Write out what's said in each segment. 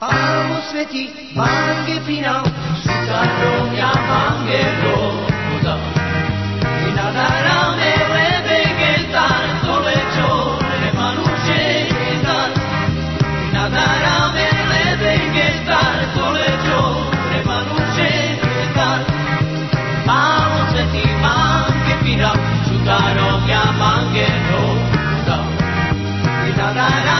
Pamu světí, mangy pínal, sukarou já mangero, moza. Vinadarame lebe getar, tole čore manuše getar. Vinadarame lebe getar, tole čore manuše getar. Pamu světí, mangy pínal, sukarou já mangero, moza. Vinadarame lebe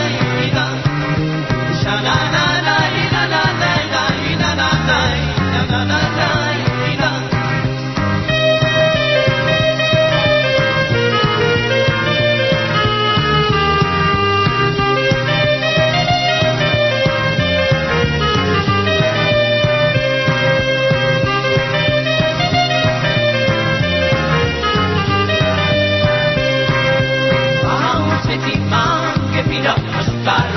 Pepino, azucar